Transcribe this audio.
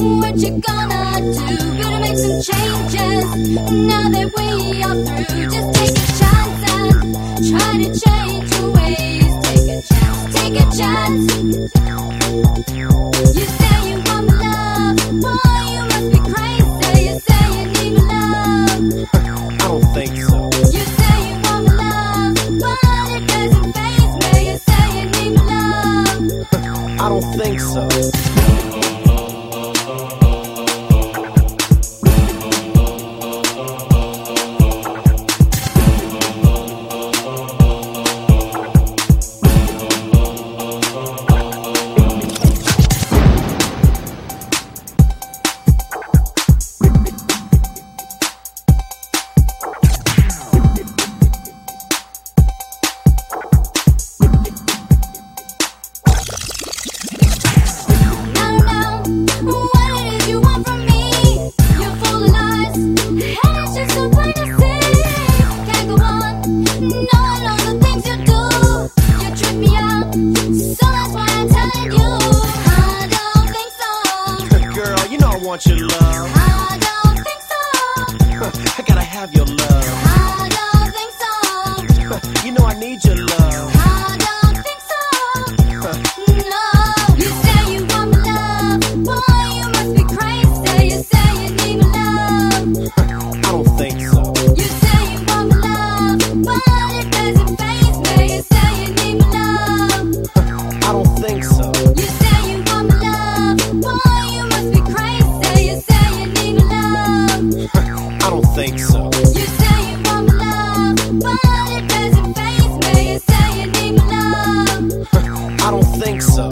what you gonna do? Gonna make some changes now that we are through. Just take a chance and try to change your ways. Take a chance, take a chance. I gotta have your love. think so. You say you want my love, but it doesn't faze me. You say you need my love. I don't think so.